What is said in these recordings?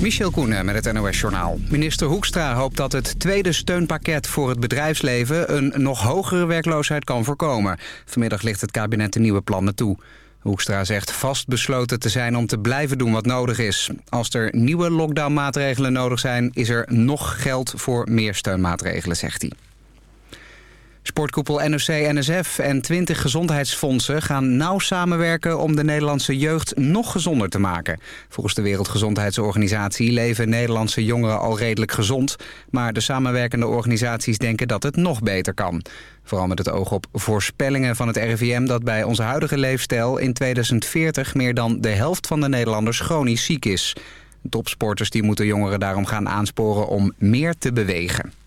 Michel Koenen met het NOS-journaal. Minister Hoekstra hoopt dat het tweede steunpakket voor het bedrijfsleven... een nog hogere werkloosheid kan voorkomen. Vanmiddag ligt het kabinet de nieuwe plannen toe. Hoekstra zegt vastbesloten te zijn om te blijven doen wat nodig is. Als er nieuwe lockdownmaatregelen nodig zijn... is er nog geld voor meer steunmaatregelen, zegt hij. Sportkoepel NOC-NSF en 20 gezondheidsfondsen gaan nauw samenwerken om de Nederlandse jeugd nog gezonder te maken. Volgens de Wereldgezondheidsorganisatie leven Nederlandse jongeren al redelijk gezond, maar de samenwerkende organisaties denken dat het nog beter kan. Vooral met het oog op voorspellingen van het RIVM dat bij onze huidige leefstijl in 2040 meer dan de helft van de Nederlanders chronisch ziek is. Topsporters die moeten jongeren daarom gaan aansporen om meer te bewegen.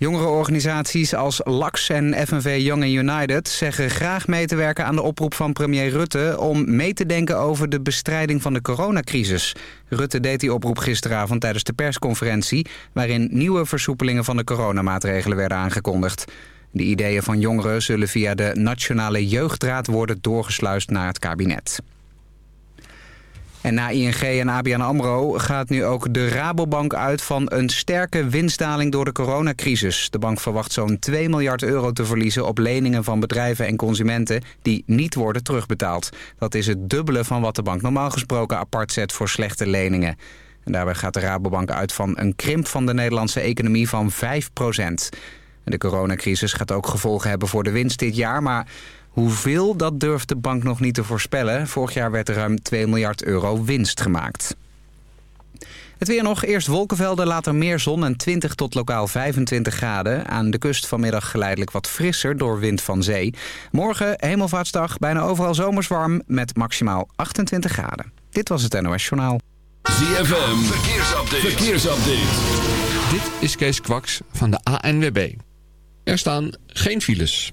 Jongerenorganisaties als LAX en FNV Young United zeggen graag mee te werken aan de oproep van premier Rutte om mee te denken over de bestrijding van de coronacrisis. Rutte deed die oproep gisteravond tijdens de persconferentie waarin nieuwe versoepelingen van de coronamaatregelen werden aangekondigd. De ideeën van jongeren zullen via de Nationale Jeugdraad worden doorgesluist naar het kabinet. En na ING en ABN AMRO gaat nu ook de Rabobank uit van een sterke winstdaling door de coronacrisis. De bank verwacht zo'n 2 miljard euro te verliezen op leningen van bedrijven en consumenten die niet worden terugbetaald. Dat is het dubbele van wat de bank normaal gesproken apart zet voor slechte leningen. En daarbij gaat de Rabobank uit van een krimp van de Nederlandse economie van 5 procent. De coronacrisis gaat ook gevolgen hebben voor de winst dit jaar, maar... Hoeveel, dat durft de bank nog niet te voorspellen. Vorig jaar werd er ruim 2 miljard euro winst gemaakt. Het weer nog. Eerst wolkenvelden, later meer zon en 20 tot lokaal 25 graden. Aan de kust vanmiddag geleidelijk wat frisser door wind van zee. Morgen, hemelvaartsdag, bijna overal zomerswarm met maximaal 28 graden. Dit was het NOS Journaal. ZFM, verkeersupdate. verkeersupdate. Dit is Kees Kwaks van de ANWB. Er staan geen files.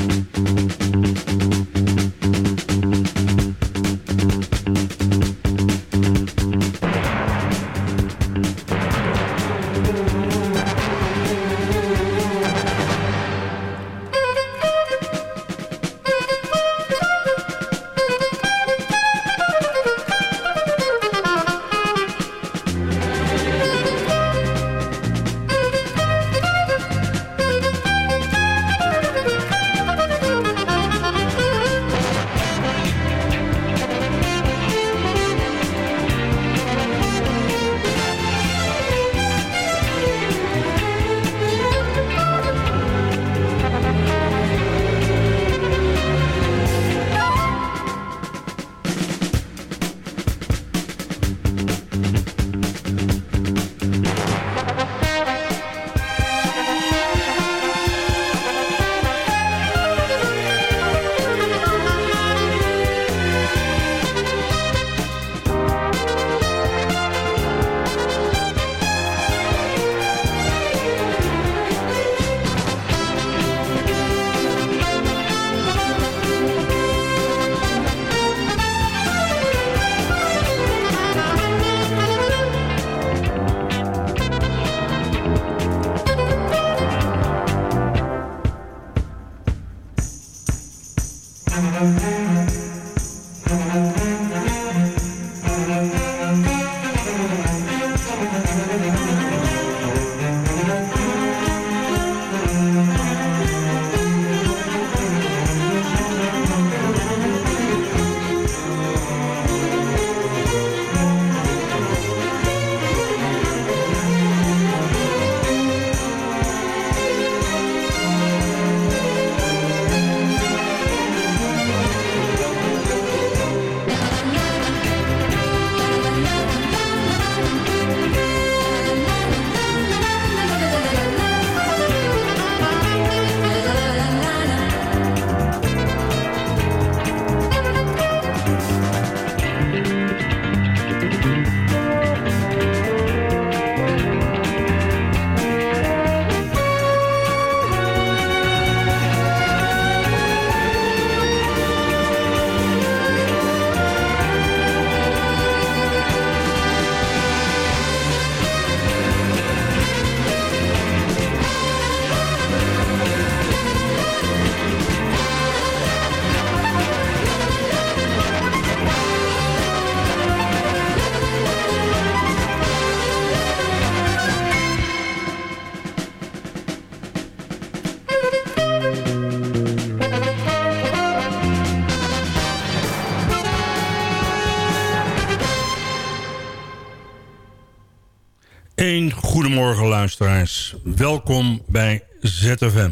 Goedemorgen luisteraars. Welkom bij ZFM.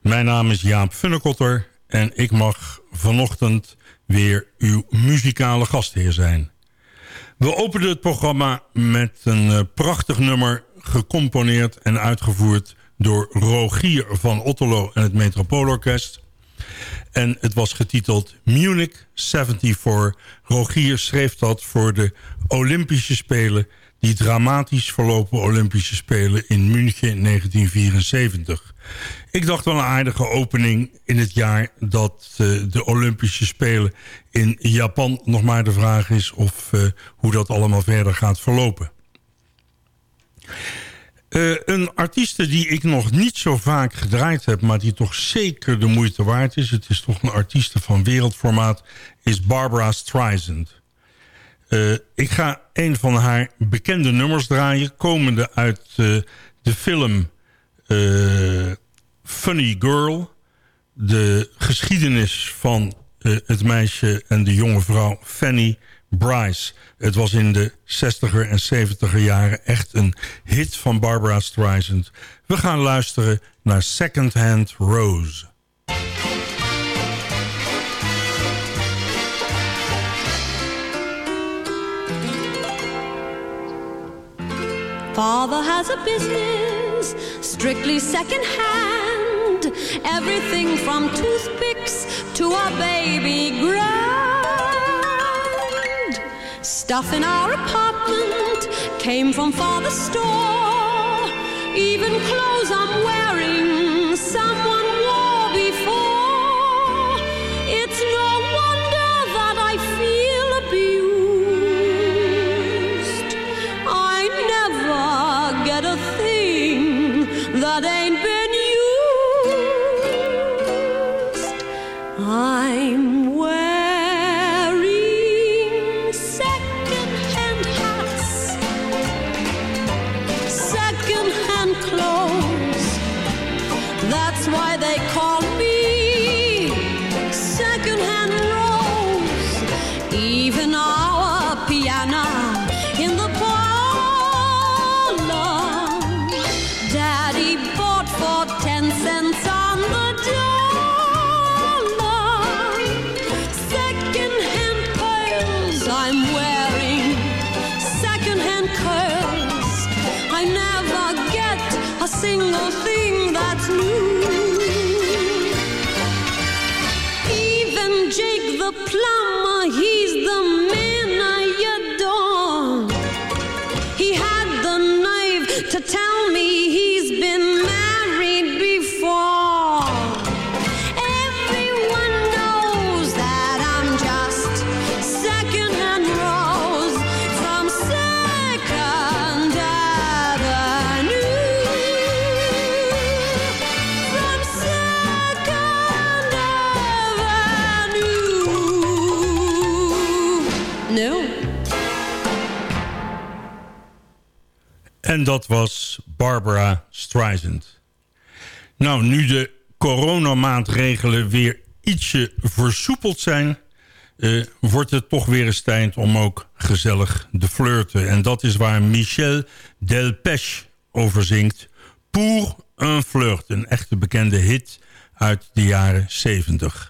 Mijn naam is Jaap Funnekotter en ik mag vanochtend weer uw muzikale gastheer zijn. We openen het programma met een eh, prachtig nummer... gecomponeerd en uitgevoerd door Rogier van Otterlo en het Metropoolorkest. En het was getiteld Munich 74. Rogier schreef dat voor de Olympische Spelen die dramatisch verlopen Olympische Spelen in München 1974. Ik dacht wel een aardige opening in het jaar dat uh, de Olympische Spelen in Japan nog maar de vraag is of uh, hoe dat allemaal verder gaat verlopen. Uh, een artieste die ik nog niet zo vaak gedraaid heb... maar die toch zeker de moeite waard is... het is toch een artieste van wereldformaat... is Barbara Streisand. Uh, ik ga een van haar bekende nummers draaien... komende uit uh, de film uh, Funny Girl. De geschiedenis van het meisje en de jonge vrouw Fanny Bryce. Het was in de 60er en 70er jaren echt een hit van Barbara Streisand. We gaan luisteren naar Second Hand Rose. Father has a business, strictly second hand. Everything from toothpicks to a baby grand. Stuff in our apartment came from father's store. Even clothes I'm wearing, someone wore En dat was Barbara Streisand. Nou, nu de coronamaatregelen weer ietsje versoepeld zijn... Uh, wordt het toch weer eens tijd om ook gezellig te flirten. En dat is waar Michel Delpech over zingt. Pour un flirt, een echte bekende hit uit de jaren 70.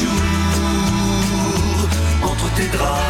jours entre tes draps.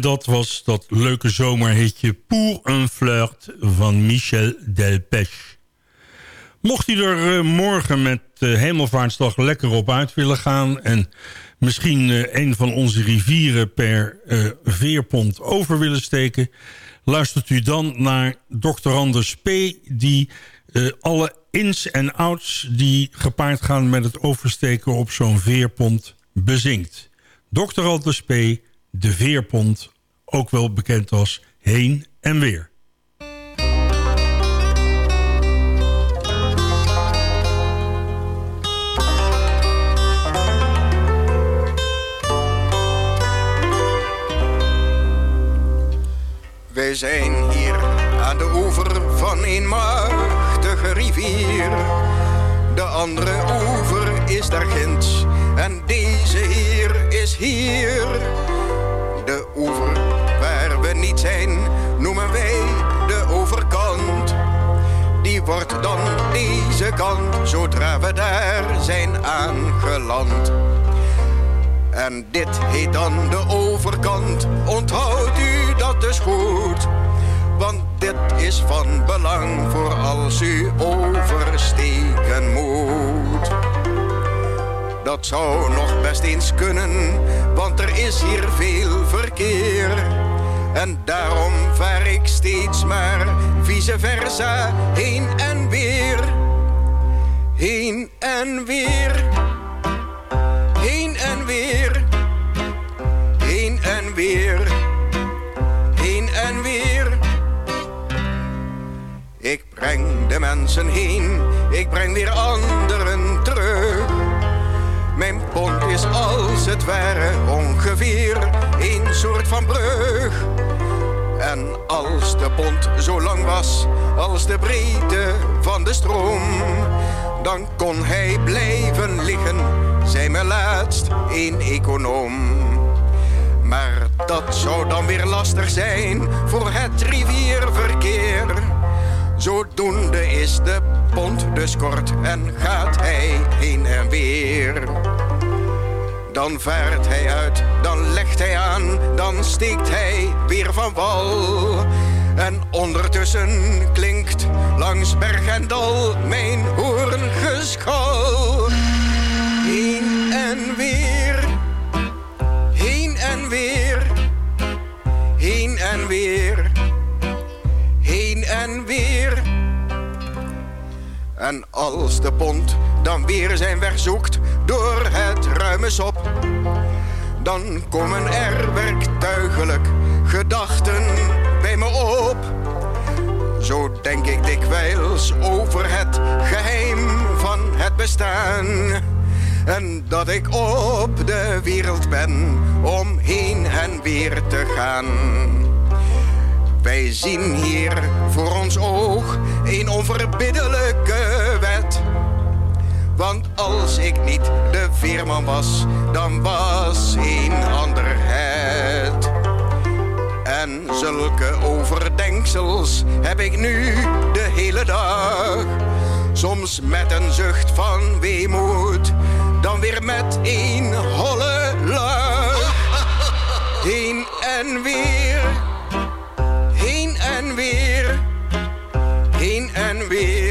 Dat was dat leuke zomerhitje Pour un flirt van Michel Delpech. Mocht u er uh, morgen met uh, Hemelvaartsdag lekker op uit willen gaan... en misschien uh, een van onze rivieren per veerpont over willen steken... luistert u dan naar Dr. Anders P... die alle ins en outs die gepaard gaan met het oversteken op zo'n veerpont bezinkt. Dr. Anders P., de veerpont ook wel bekend als heen en weer. Wij zijn hier aan de oever van een machtige rivier. De andere oever is daar ginds en deze hier is hier. Wordt dan deze kant, zodra we daar zijn aangeland. En dit heet dan de overkant. Onthoudt u dat dus goed. Want dit is van belang voor als u oversteken moet. Dat zou nog best eens kunnen, want er is hier veel verkeer. En daarom vaar ik steeds maar vice versa heen en weer. Heen en weer. Heen en weer. Heen en weer. Heen en weer. Ik breng de mensen heen, ik breng weer anderen. Mijn pont is als het ware ongeveer een soort van brug. En als de pont zo lang was als de breedte van de stroom, dan kon hij blijven liggen, zei me laatst een econoom. Maar dat zou dan weer lastig zijn voor het rivierverkeer. Zodoende is de pont dus kort en gaat hij heen en weer. Dan vaart hij uit, dan legt hij aan, dan steekt hij weer van wal. En ondertussen klinkt langs berg en dal mijn hoorngeschal. Heen en weer, heen en weer, heen en weer, heen en weer. En als de pont dan weer zijn weg zoekt door het ruime sop, dan komen er werktuigelijk gedachten bij me op. Zo denk ik dikwijls over het geheim van het bestaan. En dat ik op de wereld ben om heen en weer te gaan. Wij zien hier voor ons oog een onverbiddelijke wet. Want als ik niet de veerman was, dan was een ander het. En zulke overdenksels heb ik nu de hele dag. Soms met een zucht van weemoed, dan weer met een holle lach. Heen en weer, be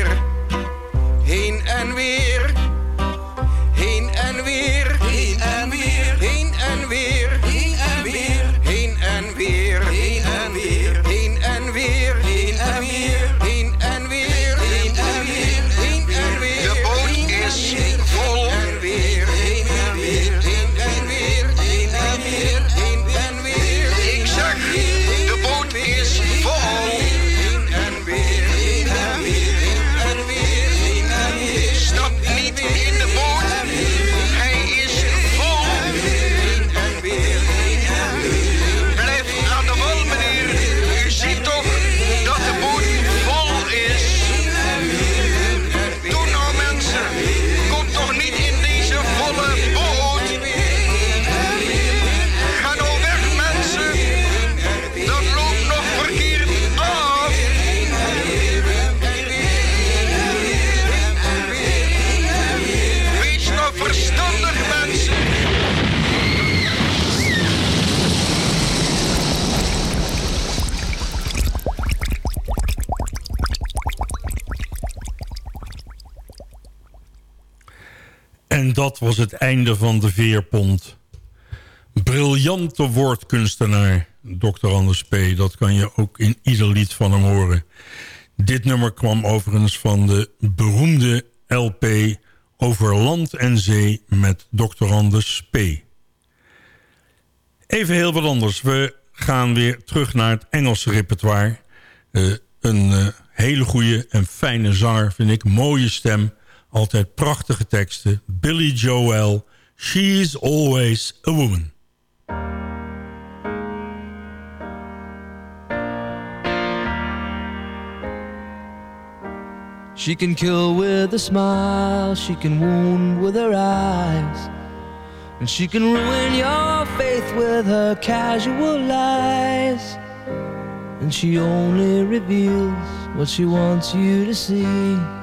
dat was het einde van de veerpont. Briljante woordkunstenaar, Dr. Anders P. Dat kan je ook in ieder lied van hem horen. Dit nummer kwam overigens van de beroemde LP Over Land en Zee met Dr. Anders P. Even heel wat anders. We gaan weer terug naar het Engelse repertoire. Eh, een eh, hele goede en fijne zanger, vind ik. Mooie stem. Altijd prachtige teksten. Billy Joel. She's always a woman. She can kill with a smile, she can wound with her eyes, and she can ruin your faith with her casual lies. And she only reveals what she wants you to see.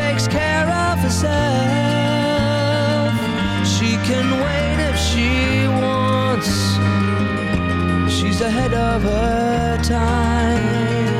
Takes care of herself. She can wait if she wants. She's ahead of her time.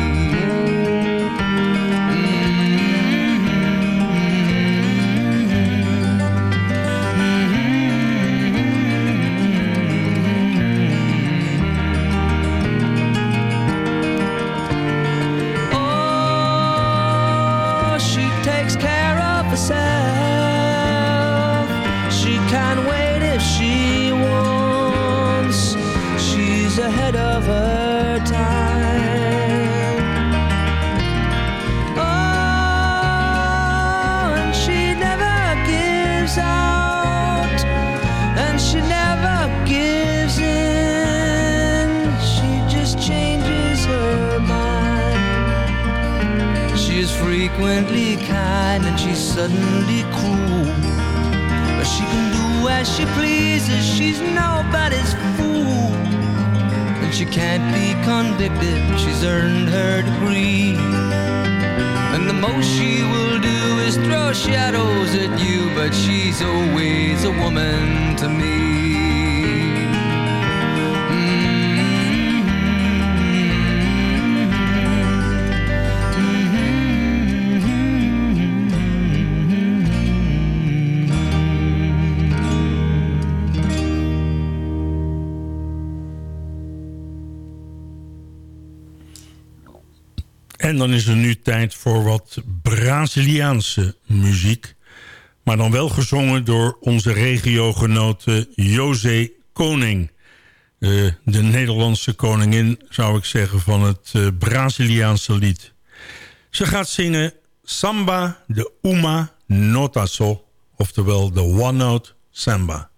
Dan is er nu tijd voor wat Braziliaanse muziek. Maar dan wel gezongen door onze regiogenote José Koning. Eh, de Nederlandse koningin, zou ik zeggen, van het eh, Braziliaanse lied. Ze gaat zingen Samba de Uma Notaso, oftewel de One Note Samba.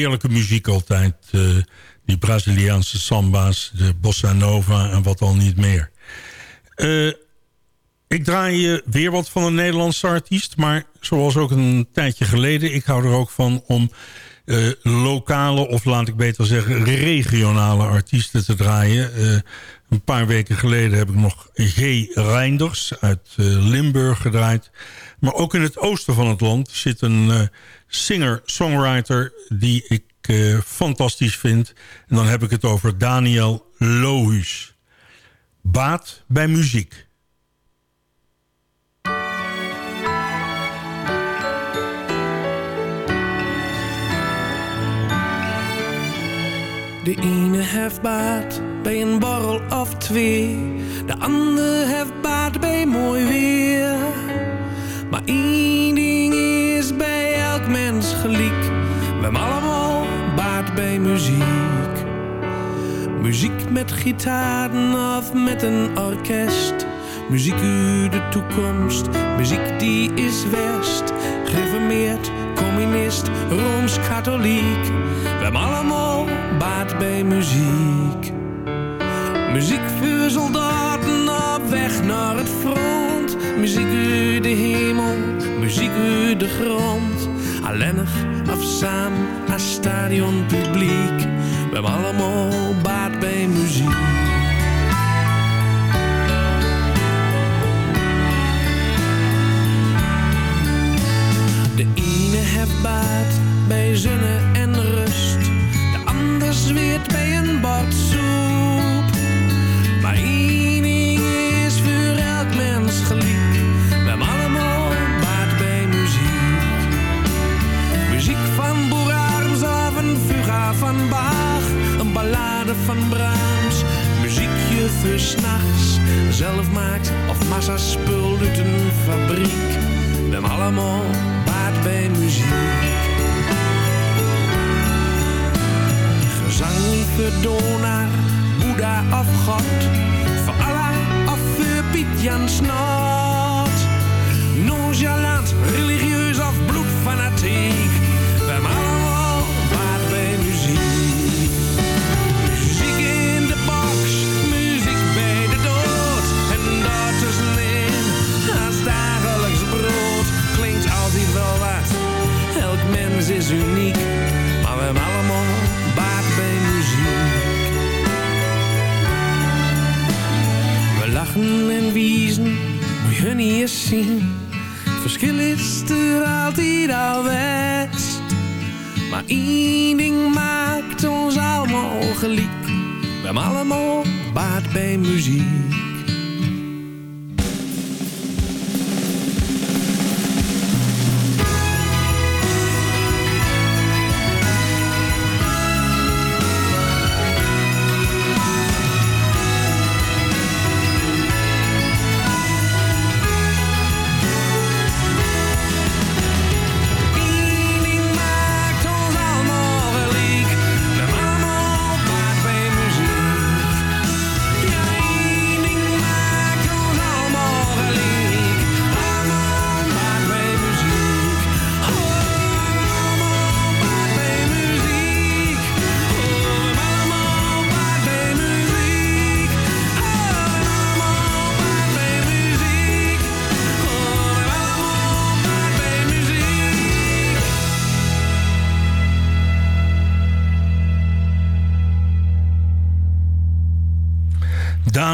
Heerlijke muziek altijd. eh, die Braziliaanse samba's, de bossa nova en wat al niet meer. Eh, ik draai weer wat van een Nederlandse artiest. Maar zoals ook een tijdje geleden... ik hou er ook van om eh, lokale, of laat ik beter zeggen... regionale artiesten te draaien. Een paar weken geleden heb ik nog G. Reinders uit Limburg gedraaid. Maar ook in het oosten van het land zit een eh, singer-songwriter... die ik eh, fantastisch vind. En dan heb ik het over Daniel Lohuus. Baat bij muziek. De ene heeft baat bij een borrel of twee. De ander heeft baat bij mooi weer. Maar één ding is bij elk mens gelijk. We hebben allemaal baat bij muziek. Muziek met gitaren of met een orkest. Muziek uit de toekomst, muziek die is west. Gereformeerd, communist, rooms-katholiek. We hebben allemaal baat bij muziek. Muziek voor soldaten op weg naar het front. Muziek uit de hemel, muziek uit de grond. Alleenig of samen als stadionpubliek. We hebben allemaal baat bij muziek.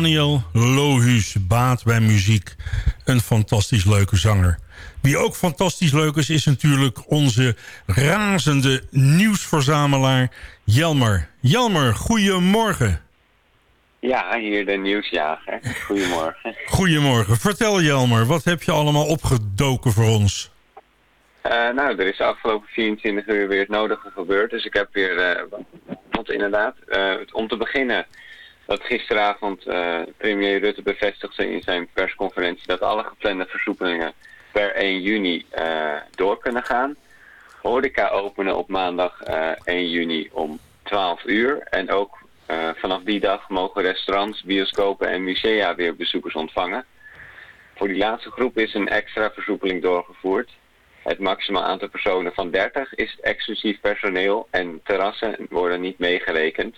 Daniel Lohuus, baat bij muziek. Een fantastisch leuke zanger. Wie ook fantastisch leuk is, is natuurlijk onze razende nieuwsverzamelaar Jelmer. Jelmer, goedemorgen. Ja, hier de nieuwsjager. Goedemorgen. Goedemorgen. Vertel Jelmer, wat heb je allemaal opgedoken voor ons? Eh, nou, er is de afgelopen 24 uur weer het nodige gebeurd. Dus ik heb weer, eh, want inderdaad, eh, om te beginnen, dat gisteravond eh, premier Rutte bevestigde in zijn persconferentie dat alle geplande versoepelingen per 1 juni eh, door kunnen gaan. Horeca openen op maandag eh, 1 juni om 12 uur. En ook eh, vanaf die dag mogen restaurants, bioscopen en musea weer bezoekers ontvangen. Voor die laatste groep is een extra versoepeling doorgevoerd. Het maximaal aantal personen van 30 is exclusief personeel en terrassen worden niet meegerekend.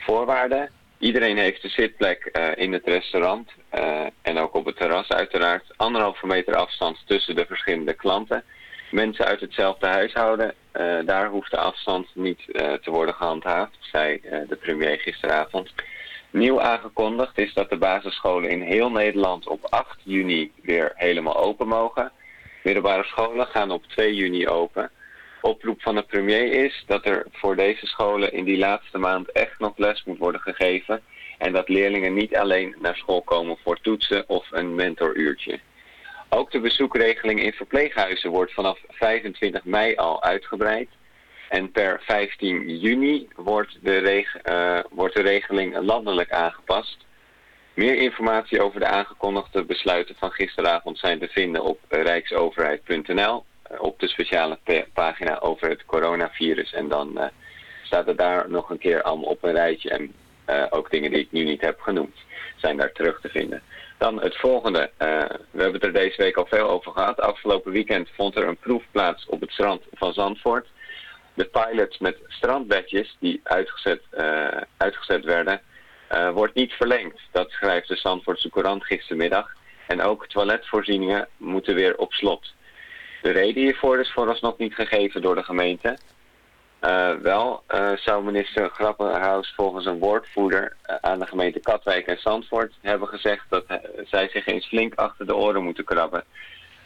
Voorwaarden, iedereen heeft een zitplek eh, in het restaurant eh, en ook op het terras uiteraard. Anderhalve meter afstand tussen de verschillende klanten. Mensen uit hetzelfde huishouden, uh, daar hoeft de afstand niet te worden gehandhaafd, zei de premier gisteravond. Nieuw aangekondigd is dat de basisscholen in heel Nederland op 8 juni weer helemaal open mogen. Middelbare scholen gaan op 2 juni open. Oproep van de premier is dat er voor deze scholen in die laatste maand echt nog les moet worden gegeven. En dat leerlingen niet alleen naar school komen voor toetsen of een mentoruurtje. Ook de bezoekregeling in verpleeghuizen wordt vanaf 25 mei al uitgebreid. En per 15 juni wordt de, reg uh, wordt de regeling landelijk aangepast. Meer informatie over de aangekondigde besluiten van gisteravond zijn te vinden op rijksoverheid.nl. Uh, op de speciale pagina over het coronavirus. En dan uh, staat het daar nog een keer allemaal op een rijtje. En ook dingen die ik nu niet heb genoemd zijn daar terug te vinden. Dan het volgende. we hebben het er deze week al veel over gehad. Afgelopen weekend vond er een proef plaats op het strand van Zandvoort de pilots met strandbedjes die uitgezet, uitgezet werden, wordt niet verlengd. Dat schrijft de Zandvoortse Courant gistermiddag. En ook toiletvoorzieningen moeten weer op slot. De reden hiervoor is vooralsnog niet gegeven door de gemeente. Uh, wel zou minister Grappenhaus volgens een woordvoerder aan de gemeente Katwijk en Zandvoort hebben gezegd dat zij zich eens flink achter de oren moeten krabben.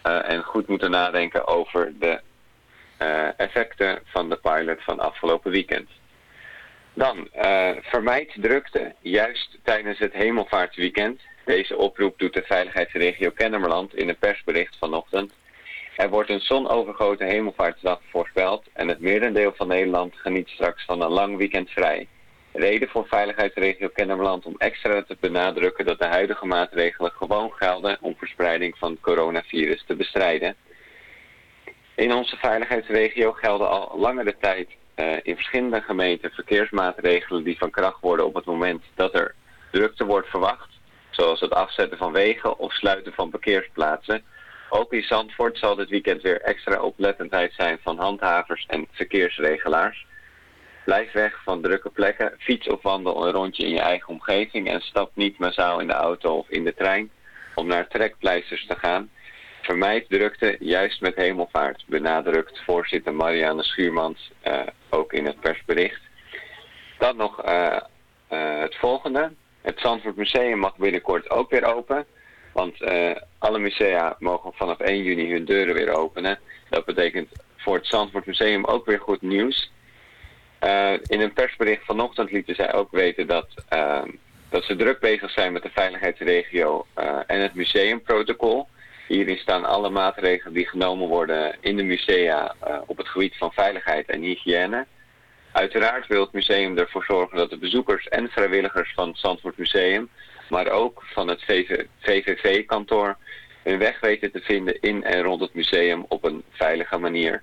en goed moeten nadenken over de effecten van de pilot van afgelopen weekend. Dan, vermijd drukte, juist tijdens het hemelvaartsweekend. Deze oproep doet de veiligheidsregio Kennemerland in een persbericht vanochtend. Er wordt een zonovergoten hemelvaartsdag voorspeld en het merendeel van Nederland geniet straks van een lang weekend vrij. Reden voor veiligheidsregio Kennemerland om extra te benadrukken dat de huidige maatregelen gewoon gelden om verspreiding van het coronavirus te bestrijden. In onze veiligheidsregio gelden al langere tijd uh, in verschillende gemeenten verkeersmaatregelen die van kracht worden op het moment dat er drukte wordt verwacht. Zoals het afzetten van wegen of sluiten van parkeersplaatsen. Ook in Zandvoort zal dit weekend weer extra oplettendheid zijn van handhavers en verkeersregelaars. Blijf weg van drukke plekken, fiets of wandel een rondje in je eigen omgeving en stap niet massaal in de auto of in de trein om naar trekpleisters te gaan. Vermijd drukte juist met hemelvaart, benadrukt voorzitter Marianne Schuurmans uh, ook in het persbericht. Dan nog uh, uh, het volgende. Het Zandvoort Museum mag binnenkort ook weer open. Want alle musea mogen vanaf 1 juni hun deuren weer openen. Dat betekent voor het Zandvoort Museum ook weer goed nieuws. in een persbericht vanochtend lieten zij ook weten dat, dat ze druk bezig zijn met de veiligheidsregio en het museumprotocol. Hierin staan alle maatregelen die genomen worden in de musea op het gebied van veiligheid en hygiëne. Uiteraard wil het museum ervoor zorgen dat de bezoekers en vrijwilligers van het Zandvoort Museum, maar ook van het VVV-kantoor, hun weg weten te vinden in en rond het museum op een veilige manier.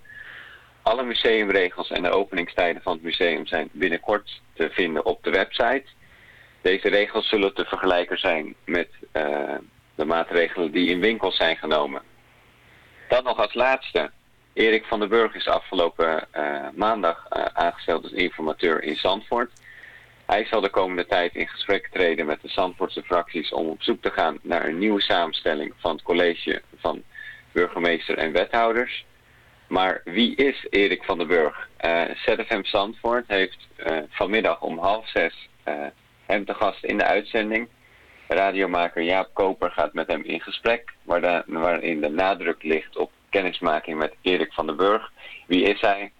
Alle museumregels en de openingstijden van het museum zijn binnenkort te vinden op de website. Deze regels zullen te vergelijken zijn met uh, de maatregelen die in winkels zijn genomen. Dan nog als laatste. Erik van den Burg is afgelopen uh, maandag uh, aangesteld als informateur in Zandvoort. Hij zal de komende tijd in gesprek treden met de Zandvoortse fracties om op zoek te gaan naar een nieuwe samenstelling van het college van burgemeester en wethouders. Maar wie is Erik van den Burg? Uh, ZFM Zandvoort heeft vanmiddag om half zes hem te gast in de uitzending. Radiomaker Jaap Koper gaat met hem in gesprek, waarin de nadruk ligt op kennismaking met Erik van den Burg. Wie is hij?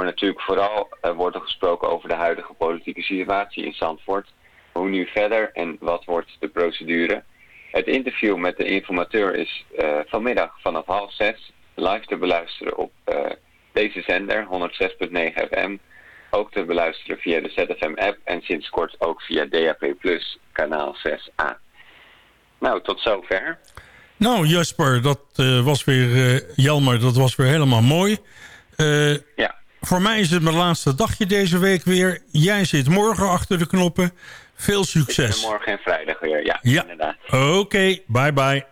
Maar natuurlijk vooral uh, wordt er gesproken over de huidige politieke situatie in Zandvoort. Hoe nu verder en wat wordt de procedure? Het interview met de informateur is uh, vanmiddag vanaf half zes live te beluisteren op uh, deze zender 106.9 FM. Ook te beluisteren via de ZFM-app en sinds kort ook via DAP+, kanaal 6A. Nou, tot zover. Nou, Jasper, dat uh, was weer... Jelmer, dat was weer helemaal mooi. Ja. Voor mij is het mijn laatste dagje deze week weer. Jij zit morgen achter de knoppen. Veel succes. Morgen en vrijdag weer, ja, Ja. inderdaad. Oké, bye bye.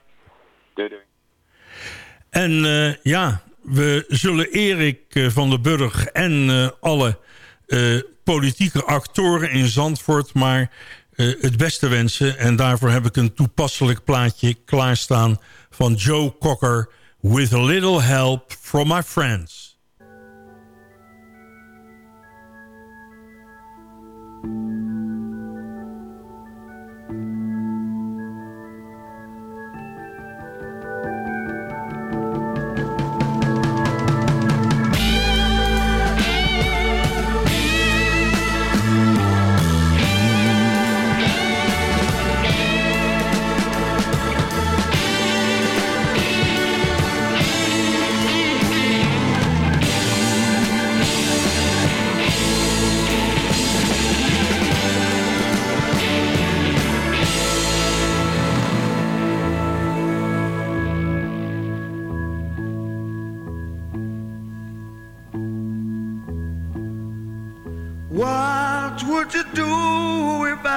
Doei, doei. En eh, ja, we zullen Erik eh, van den Burg en eh, alle politieke actoren in Zandvoort maar het beste wensen. En daarvoor heb ik een toepasselijk plaatje klaarstaan van Joe Cocker... With a little help from my friends.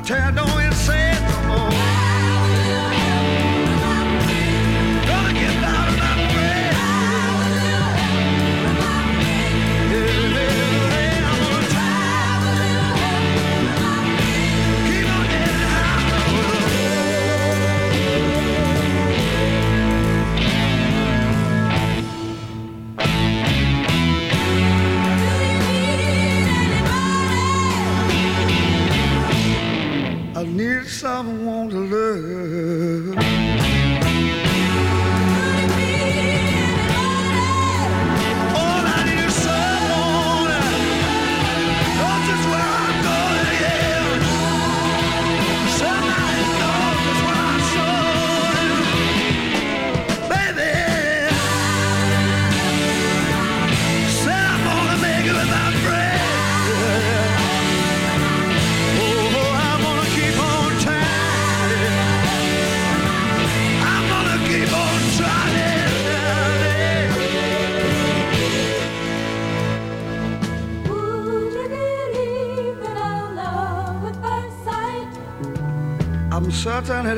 tear down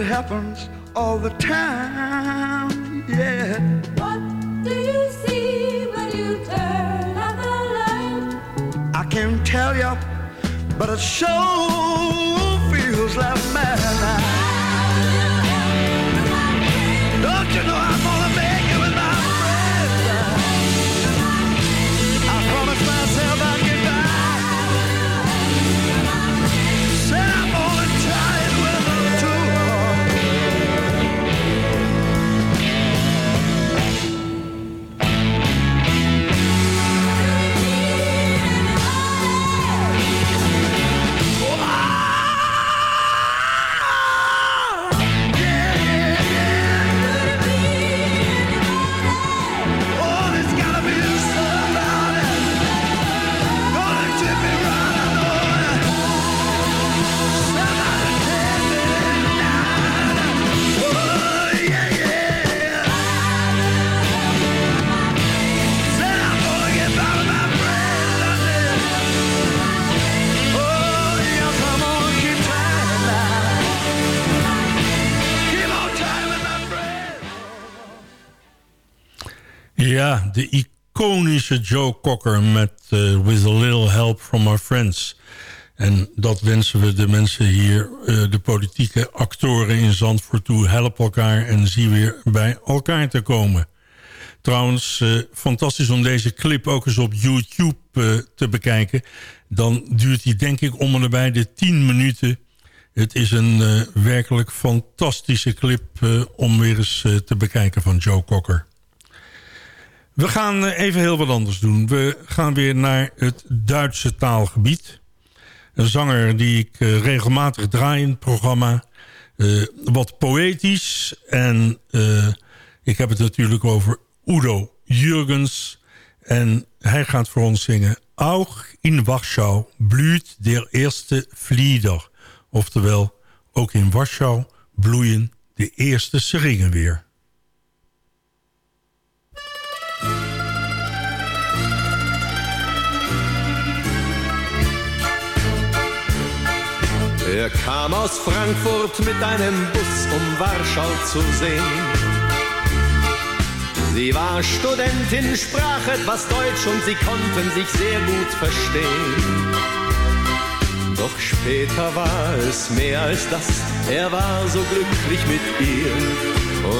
happens all the time. Yeah. What do you see when you turn out the light? I can't tell you, but it sure Ja, de iconische Joe Cocker met uh, With a Little Help from Our Friends. En dat wensen we de mensen hier, uh, de politieke actoren in Zandvoort toe. Help elkaar en zie weer bij elkaar te komen. Trouwens, uh, fantastisch om deze clip ook eens op YouTube te bekijken. Dan duurt die denk ik om en nabij de 10 minuten. Het is een werkelijk fantastische clip om weer eens te bekijken van Joe Cocker. We gaan even heel wat anders doen. We gaan weer naar het Duitse taalgebied. Een zanger die ik regelmatig draai in het programma. wat poëtisch en ik heb het natuurlijk over Udo Jurgens. En hij gaat voor ons zingen... Auch in Warschau blüht der eerste Flieder. Oftewel, ook in Warschau bloeien de eerste seringen weer. Er kam aus Frankfurt mit einem Bus, um Warschau zu sehen. Sie war Studentin, sprach etwas Deutsch und sie konnten sich sehr gut verstehen. Doch später war es mehr als das, er war so glücklich mit ihr.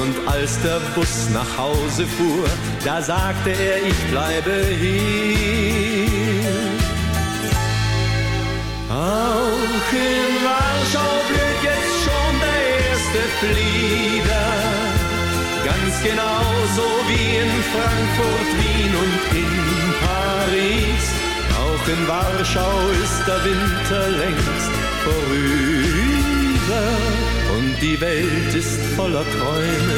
Und als der Bus nach Hause fuhr, da sagte er, ich bleibe hier. Auch in Warschau blüht jetzt schon der erste Flieder ganz genauso wie in Frankfurt, Wien und in Paris. Auch in Warschau ist der Winter längst vorüber und die Welt ist voller Träume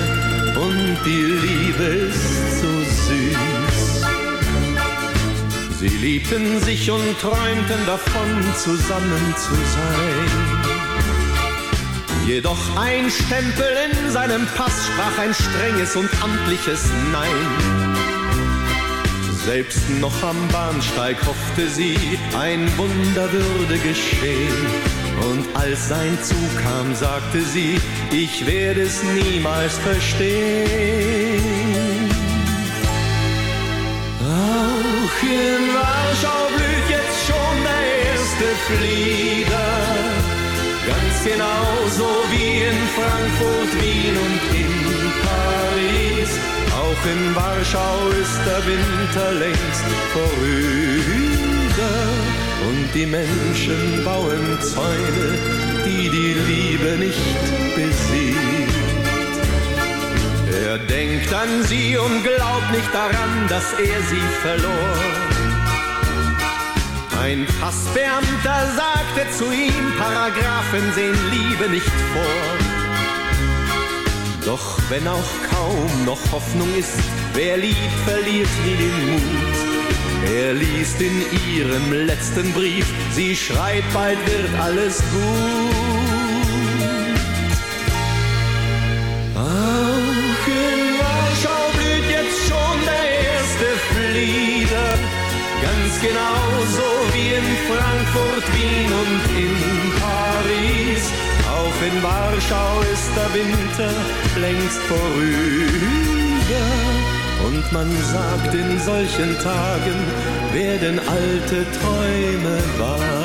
und die Liebe ist so süß. Sie liebten sich und träumten davon, zusammen zu sein. Jedoch ein Stempel in seinem Pass sprach ein strenges und amtliches Nein. Selbst noch am Bahnsteig hoffte sie, ein Wunder würde geschehen. Und als sein Zug kam, sagte sie, ich werde es niemals verstehen. In Warschau blüht jetzt schon der erste Flieder. Ganz genauso wie in Frankfurt, Wien und in Paris. Auch in Warschau ist der Winter längst vorüber. Und die Menschen bauen Zäune, die die Liebe nicht besiegt. Er denkt an sie und glaubt nicht daran, dass er sie verlor. Ein Fassbeamter sagte zu ihm, Paragraphen sehen Liebe nicht vor. Doch wenn auch kaum noch Hoffnung ist, wer liebt, verliert nie den Mut. Er liest in ihrem letzten Brief, sie schreibt, bald wird alles gut. Genauso wie in Frankfurt, Wien und in Paris. Auch in Warschau ist der Winter längst vorüber. Und man sagt, in solchen Tagen werden alte Träume wahr.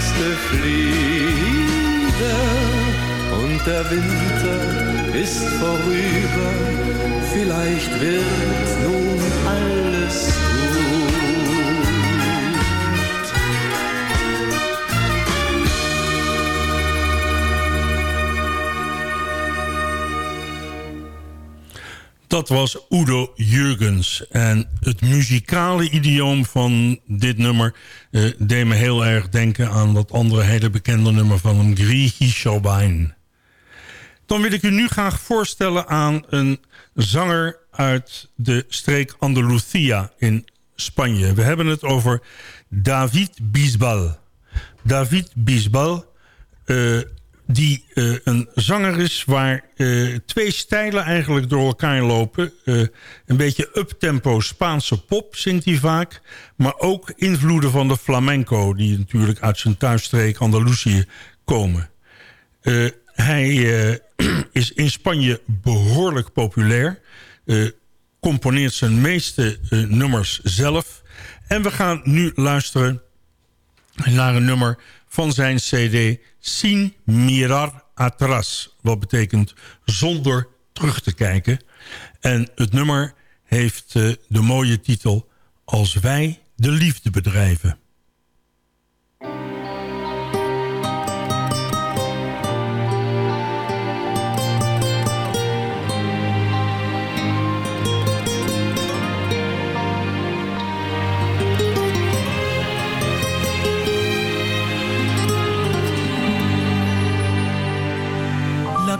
Erste Flieder und der Winter ist vorüber. Vielleicht wird nun Dat was Udo Jurgens. En het muzikale idioom van dit nummer... Uh, deed me heel erg denken aan dat andere hele bekende nummer van hem... Griechisch Chopin. Dan wil ik u nu graag voorstellen aan een zanger uit de streek Andalusia in Spanje. We hebben het over David Bisbal. David Bisbal, uh, die uh, een zanger is waar uh, twee stijlen eigenlijk door elkaar lopen. een beetje uptempo Spaanse pop zingt hij vaak. Maar ook invloeden van de flamenco, die natuurlijk uit zijn thuisstreek Andalusië komen. hij is in Spanje behoorlijk populair. componeert zijn meeste nummers zelf. En we gaan nu luisteren naar een nummer van zijn cd Sin Mirar Atras. Wat betekent zonder terug te kijken. En het nummer heeft uh, de mooie titel Als wij de liefde bedrijven.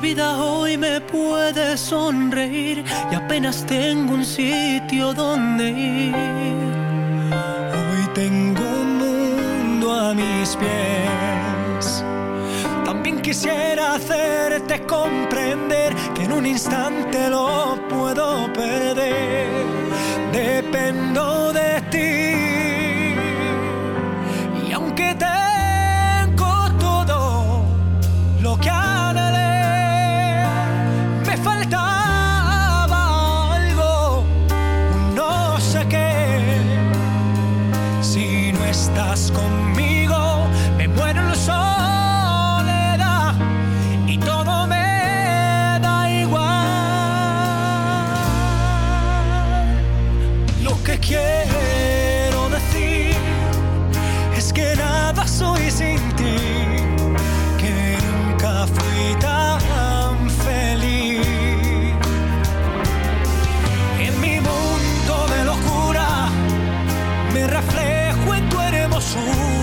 Vida hoy me puede sonreír y apenas tengo un sitio donde ir. Hoy tengo un mundo a mis pies. También quisiera hacerte comprender que en un instante lo puedo perder. Dependo de me reflejo en tu hermosura.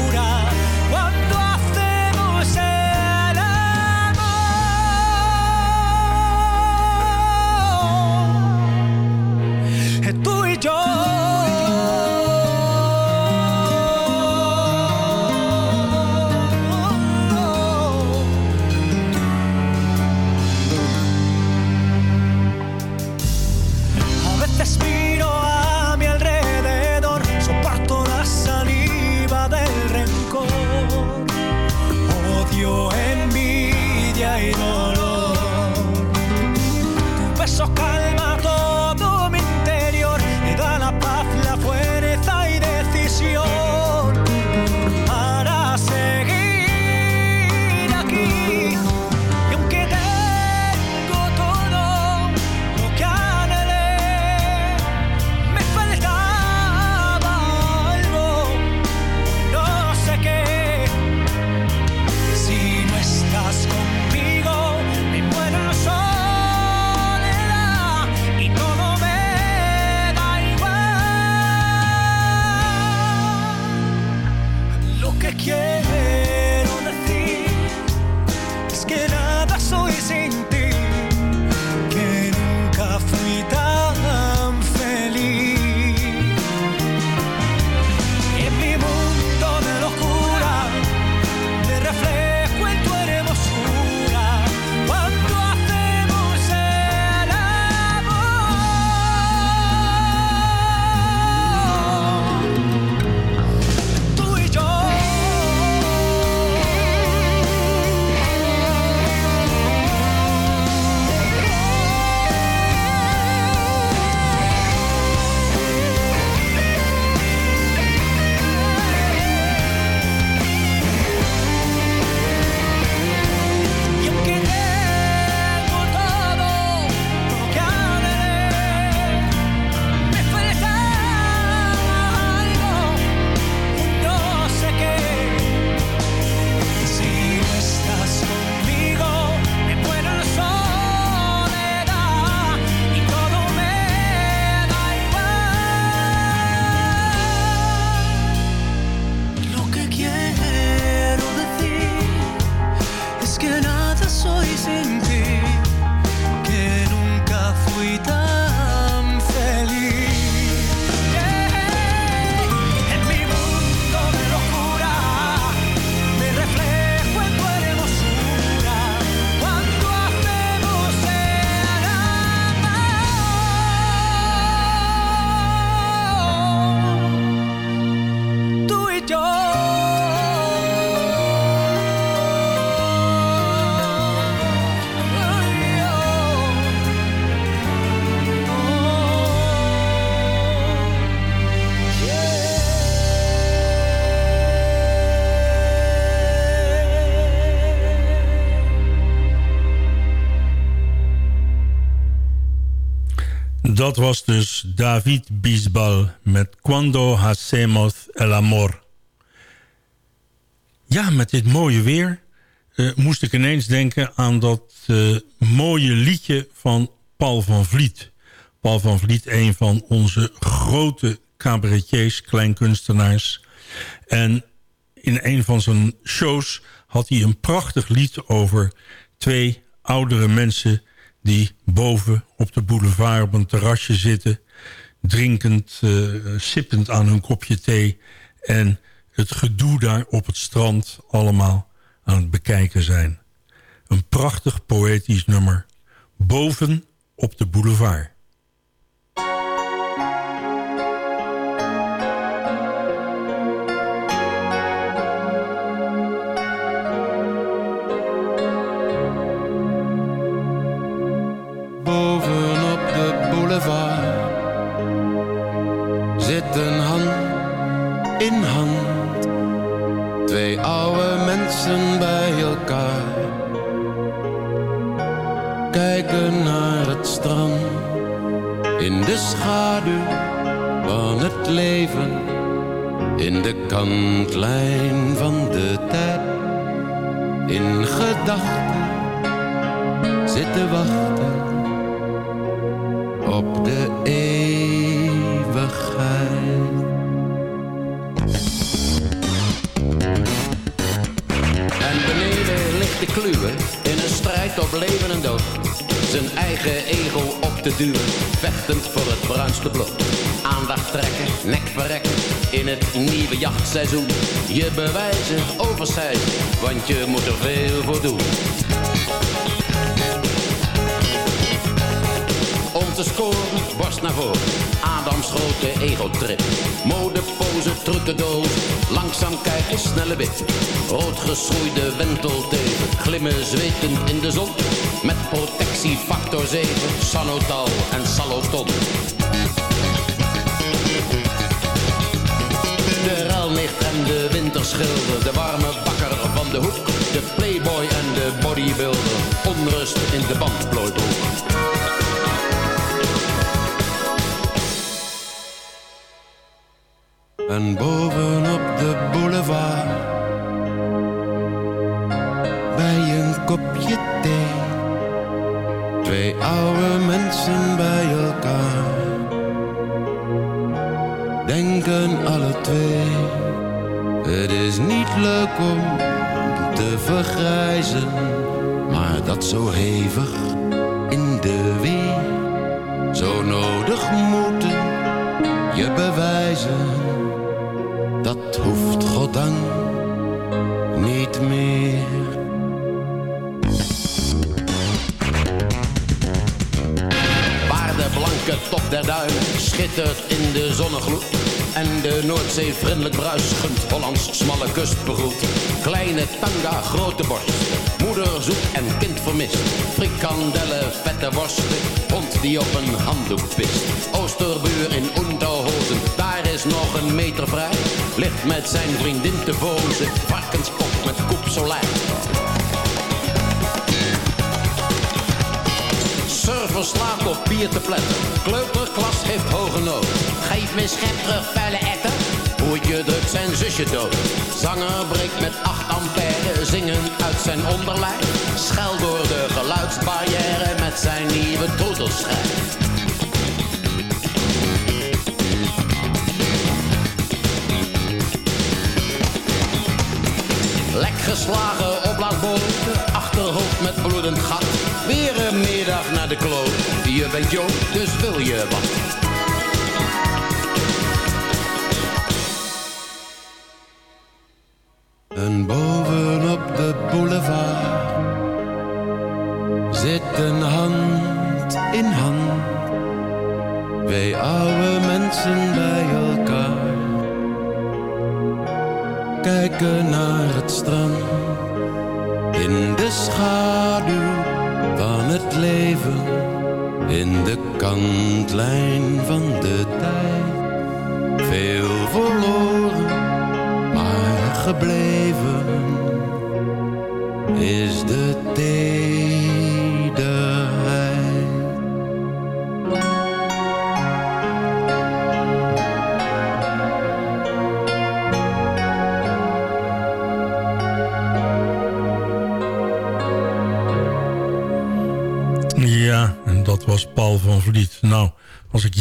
David Bisbal met Cuando Hacemos el Amor. Ja, met dit mooie weer uh, moest ik ineens denken aan dat uh, mooie liedje van Paul van Vliet. Paul van Vliet, een van onze grote cabaretiers, kleinkunstenaars. En in een van zijn shows had hij een prachtig lied over twee oudere mensen die boven op de boulevard op een terrasje zitten... drinkend, uh, sippend aan hun kopje thee... en het gedoe daar op het strand allemaal aan het bekijken zijn. Een prachtig poëtisch nummer. Boven op de boulevard. Leven. In de kantlijn van de tijd. In gedachten zitten wachten op de eeuwigheid. En beneden ligt de kluwe in een strijd op leven en dood. Zijn eigen ego op te duwen, vechtend voor het bruinste bloed. Aandacht trekken, nek verrekken, in het nieuwe jachtseizoen. Je bewijzen overcijden, want je moet er veel voor doen. Om te scoren, borst naar voren. Adams grote ego-trip. Modepose, trucendoos. Langzaam kijken, snelle wit. Rood geschroeide wentelteven. Glimmen zwetend in de zon. Met protectiefactor 7. Sanotal en Saloton. De ruilnicht en de winterschilder. De warme bakker van de hoek. De playboy en de bodybuilder. Onrust in de bandplooibroek. En bovenop de boulevard Bij een kopje thee Twee oude mensen bij elkaar Denken alle twee Het is niet leuk om te vergrijzen Maar dat zo hevig in de weer Zo nodig moeten je bewijzen dat hoeft goddank niet meer. Waar de blanke top der duinen schittert in de zonnegloed. En de Noordzee vriendelijk bruis gunt Hollands smalle kust begroet. Kleine tanga, grote borst. Moeder zoekt en kind vermist. Frikandellen, vette worsten. Hond die op een handdoek pist. Oosterbuur in Unterhozen. Daar is nog een meter vrij. Ligt met zijn vriendin te vozen. Varkenspop met koepselij. Slaat op bier te pletten. Kleuterklas heeft hoge nood. Geef me schep terug, vuile etter. Hoedje drukt zijn zusje dood. Zanger breekt met 8 ampère. Zingen uit zijn onderlijf. Schel door de geluidsbarrière met zijn nieuwe troetelschijf. Lek geslagen opblaasboot, achterhoofd met bloedend gat. Weer een middag naar de kloot. Je bent jong, dus wil je wat.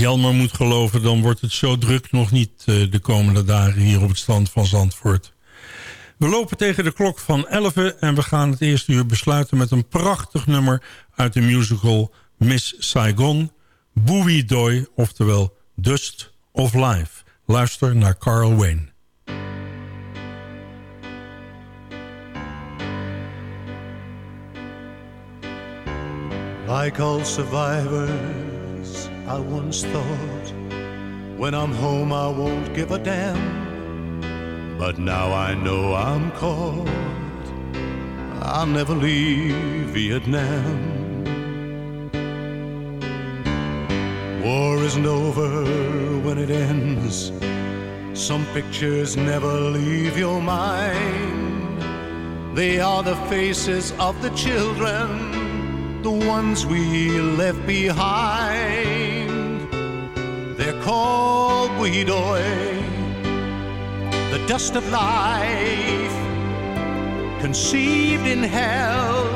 Jelmer moet geloven... dan wordt het zo druk nog niet eh, de komende dagen... hier op het strand van Zandvoort. We lopen tegen de klok van 11 en we gaan het eerste uur besluiten... met een prachtig nummer uit de musical Miss Saigon... Bowie Doy, oftewel Dust of Life. Luister naar Carl Wayne. Like all survivors, I once thought, when I'm home I won't give a damn. But now I know I'm caught. I'll never leave Vietnam. War isn't over when it ends. Some pictures never leave your mind. They are the faces of the children, the ones we left behind. Called Guidoy, the dust of life, conceived in hell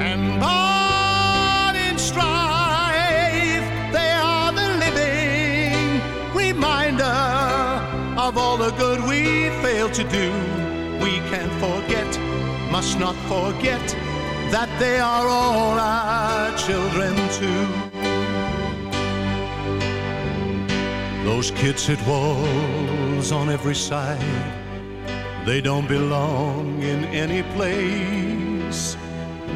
and born in strife. They are the living reminder of all the good we failed to do. We can't forget, must not forget that they are all our children too. Those kids hit walls on every side. They don't belong in any place.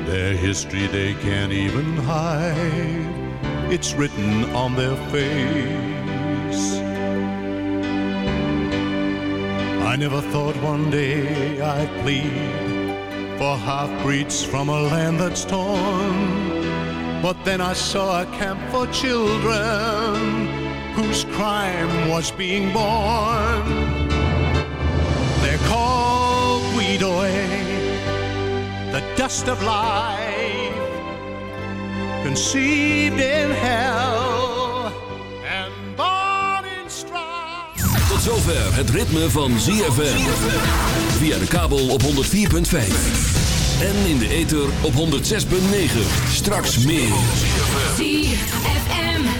Their history they can't even hide. It's written on their face. I never thought one day I'd plead for half-breeds from a land that's torn. But then I saw a camp for children whose crime was being born. They're called Guidoy, the dust of life, conceived in hell and born in strife. Tot zover het ritme van ZFM. Via de kabel op 104.5. En in de ether op 106.9. Straks meer. ZFM.